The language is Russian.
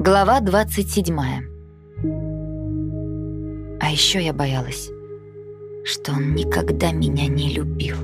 Глава 27. А еще я боялась, что он никогда меня не любил.